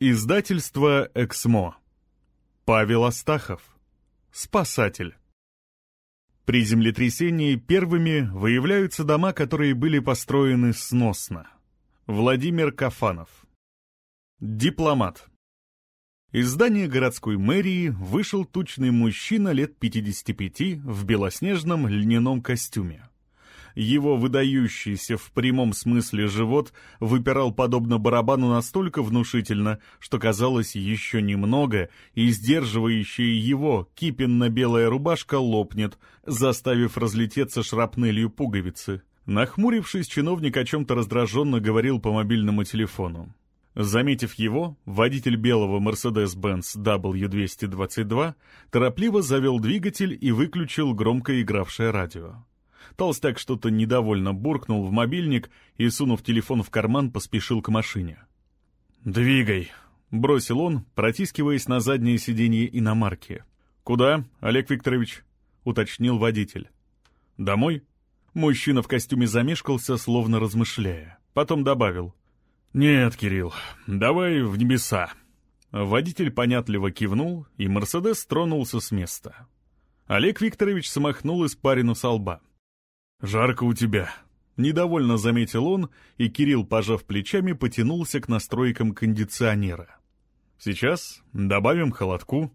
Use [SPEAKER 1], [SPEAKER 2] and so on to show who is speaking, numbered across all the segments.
[SPEAKER 1] Издательство «Эксмо». Павел Астахов. Спасатель. При землетрясении первыми выявляются дома, которые были построены сносно. Владимир Кафанов. Дипломат. Из здания городской мэрии вышел тучный мужчина лет 55 в белоснежном льняном костюме. Его выдающийся в прямом смысле живот выпирал подобно барабану настолько внушительно, что казалось еще немного, и сдерживающая его кипенно-белая рубашка лопнет, заставив разлететься шрапнелью пуговицы. Нахмурившись, чиновник о чем-то раздраженно говорил по мобильному телефону. Заметив его, водитель белого Mercedes-Benz W222 торопливо завел двигатель и выключил громко игравшее радио. Толстяк что-то недовольно буркнул в мобильник и, сунув телефон в карман, поспешил к машине. «Двигай!» — бросил он, протискиваясь на заднее сиденье иномарки. «Куда, Олег Викторович?» — уточнил водитель. «Домой?» Мужчина в костюме замешкался, словно размышляя. Потом добавил. «Нет, Кирилл, давай в небеса». Водитель понятливо кивнул, и «Мерседес» тронулся с места. Олег Викторович смахнул испарину со лба. «Жарко у тебя», — недовольно заметил он, и Кирилл, пожав плечами, потянулся к настройкам кондиционера. «Сейчас добавим холодку.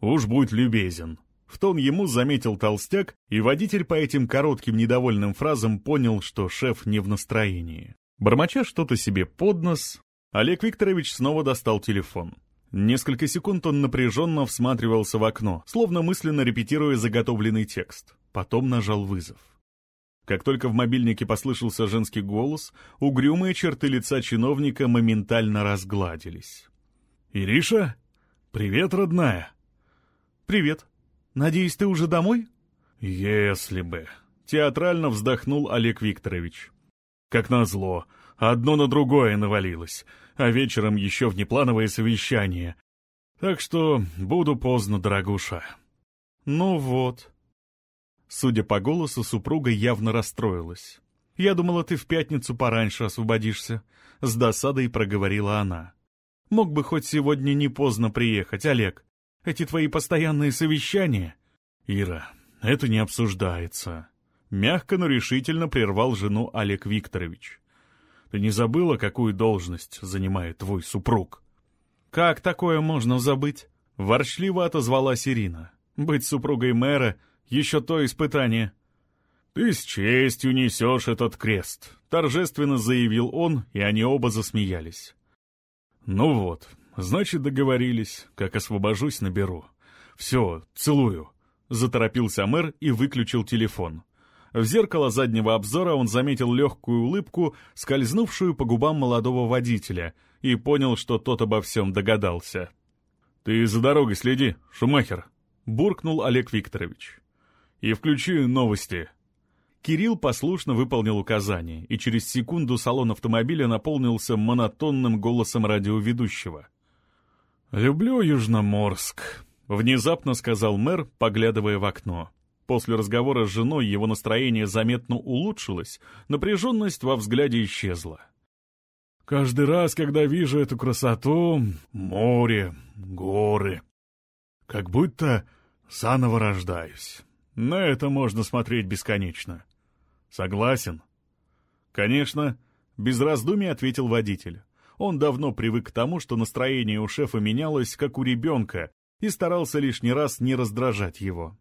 [SPEAKER 1] Уж будь любезен». В тон ему заметил толстяк, и водитель по этим коротким недовольным фразам понял, что шеф не в настроении. Бормоча что-то себе под нос, Олег Викторович снова достал телефон. Несколько секунд он напряженно всматривался в окно, словно мысленно репетируя заготовленный текст. Потом нажал вызов. Как только в мобильнике послышался женский голос, угрюмые черты лица чиновника моментально разгладились. «Ириша? Привет, родная!» «Привет. Надеюсь, ты уже домой?» «Если бы...» — театрально вздохнул Олег Викторович. «Как назло, одно на другое навалилось, а вечером еще внеплановое совещание. Так что буду поздно, дорогуша». «Ну вот», Судя по голосу, супруга явно расстроилась. «Я думала, ты в пятницу пораньше освободишься», — с досадой проговорила она. «Мог бы хоть сегодня не поздно приехать, Олег. Эти твои постоянные совещания...» «Ира, это не обсуждается», — мягко, но решительно прервал жену Олег Викторович. «Ты не забыла, какую должность занимает твой супруг?» «Как такое можно забыть?» — ворчливо отозвалась Ирина. «Быть супругой мэра — еще то испытание». «Ты с честью несешь этот крест», — торжественно заявил он, и они оба засмеялись. «Ну вот, значит, договорились. Как освобожусь, наберу. Все, целую», — заторопился мэр и выключил телефон. В зеркало заднего обзора он заметил легкую улыбку, скользнувшую по губам молодого водителя, и понял, что тот обо всем догадался. «Ты за дорогой следи, Шумахер», — буркнул Олег Викторович и включи новости». Кирилл послушно выполнил указание, и через секунду салон автомобиля наполнился монотонным голосом радиоведущего. «Люблю Южноморск», — внезапно сказал мэр, поглядывая в окно. После разговора с женой его настроение заметно улучшилось, напряженность во взгляде исчезла. «Каждый раз, когда вижу эту красоту, море, горы, как будто заново рождаюсь. На это можно смотреть бесконечно. Согласен? Конечно, без раздумий ответил водитель. Он давно привык к тому, что настроение у шефа менялось, как у ребенка, и старался лишний раз не раздражать его.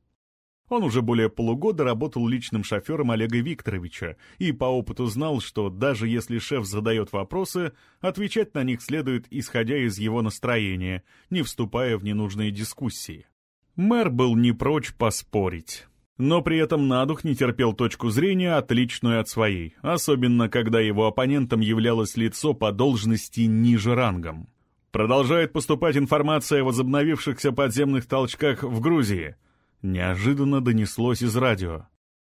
[SPEAKER 1] Он уже более полугода работал личным шофером Олега Викторовича и по опыту знал, что даже если шеф задает вопросы, отвечать на них следует, исходя из его настроения, не вступая в ненужные дискуссии. Мэр был не прочь поспорить. Но при этом на дух не терпел точку зрения, отличную от своей, особенно когда его оппонентом являлось лицо по должности ниже рангом. Продолжает поступать информация о возобновившихся подземных толчках в Грузии. Неожиданно донеслось из радио.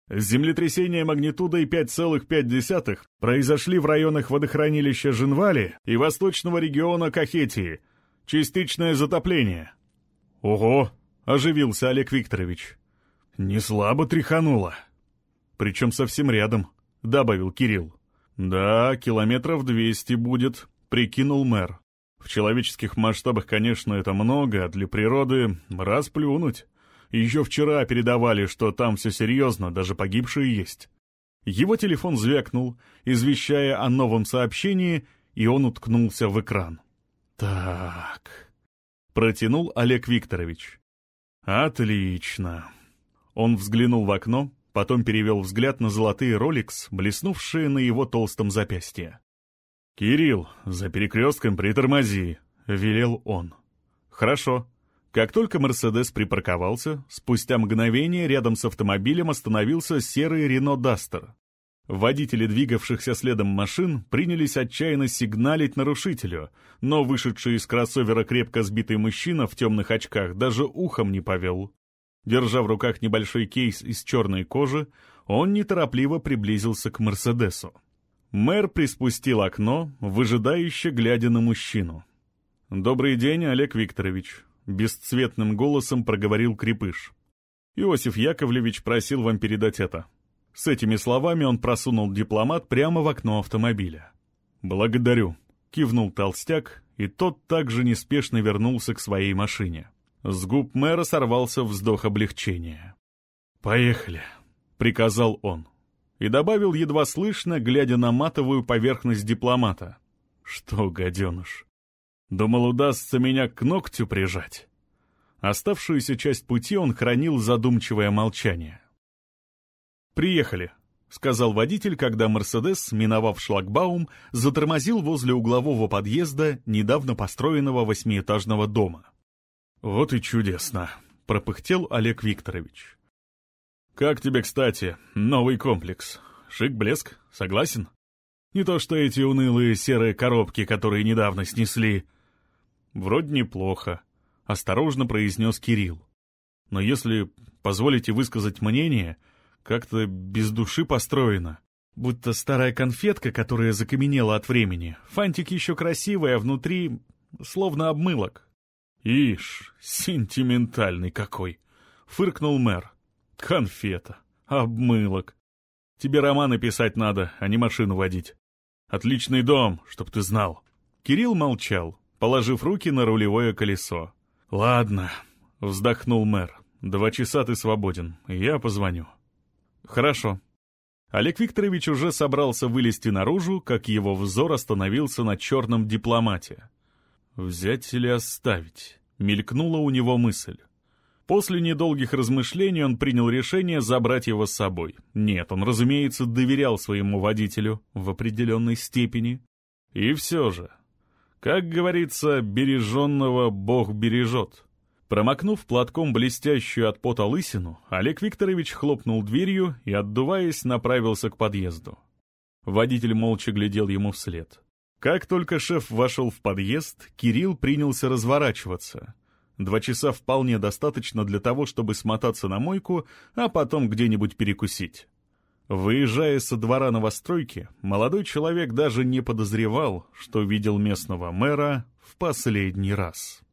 [SPEAKER 1] Землетрясения магнитудой 5,5 произошли в районах водохранилища Жинвали и восточного региона Кахетии. Частичное затопление. «Ого!» — оживился Олег Викторович. «Не слабо тряхануло». «Причем совсем рядом», — добавил Кирилл. «Да, километров двести будет», — прикинул мэр. В человеческих масштабах, конечно, это много, а для природы расплюнуть. Еще вчера передавали, что там все серьезно, даже погибшие есть. Его телефон звякнул, извещая о новом сообщении, и он уткнулся в экран. «Так...» — протянул Олег Викторович. «Отлично». Он взглянул в окно, потом перевел взгляд на золотые роликс, блеснувшие на его толстом запястье. «Кирилл, за перекрестком притормози», — велел он. «Хорошо». Как только «Мерседес» припарковался, спустя мгновение рядом с автомобилем остановился серый «Рено Дастер». Водители двигавшихся следом машин принялись отчаянно сигналить нарушителю, но вышедший из кроссовера крепко сбитый мужчина в темных очках даже ухом не повел. Держа в руках небольшой кейс из черной кожи, он неторопливо приблизился к «Мерседесу». Мэр приспустил окно, выжидающе глядя на мужчину. «Добрый день, Олег Викторович», — бесцветным голосом проговорил Крепыш. «Иосиф Яковлевич просил вам передать это». С этими словами он просунул дипломат прямо в окно автомобиля. «Благодарю», — кивнул толстяк, и тот также неспешно вернулся к своей машине. С губ мэра сорвался вздох облегчения. «Поехали», — приказал он и добавил едва слышно, глядя на матовую поверхность дипломата. «Что, гаденыш, думал, удастся меня к ногтю прижать?» Оставшуюся часть пути он хранил задумчивое молчание. «Приехали», — сказал водитель, когда «Мерседес», миновав шлагбаум, затормозил возле углового подъезда недавно построенного восьмиэтажного дома. «Вот и чудесно», — пропыхтел Олег Викторович. «Как тебе, кстати, новый комплекс? Шик-блеск, согласен? Не то что эти унылые серые коробки, которые недавно снесли». «Вроде неплохо», — осторожно произнес Кирилл. «Но если позволите высказать мнение, как-то без души построено. Будто старая конфетка, которая закаменела от времени. Фантик еще красивый, а внутри словно обмылок». «Ишь, сентиментальный какой!» — фыркнул мэр. Конфета. Обмылок. Тебе романы писать надо, а не машину водить. Отличный дом, чтоб ты знал. Кирилл молчал, положив руки на рулевое колесо. Ладно, вздохнул мэр. Два часа ты свободен, я позвоню. Хорошо. Олег Викторович уже собрался вылезти наружу, как его взор остановился на черном дипломате. «Взять или оставить?» — мелькнула у него мысль. После недолгих размышлений он принял решение забрать его с собой. Нет, он, разумеется, доверял своему водителю в определенной степени. И все же, как говорится, береженного Бог бережет. Промокнув платком блестящую от пота лысину, Олег Викторович хлопнул дверью и, отдуваясь, направился к подъезду. Водитель молча глядел ему вслед. Как только шеф вошел в подъезд, Кирилл принялся разворачиваться — Два часа вполне достаточно для того, чтобы смотаться на мойку, а потом где-нибудь перекусить. Выезжая со двора новостройки, молодой человек даже не подозревал, что видел местного мэра в последний раз.